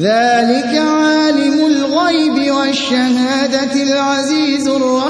ذلك عالم الغيب والشهادة العزيز الرحيم.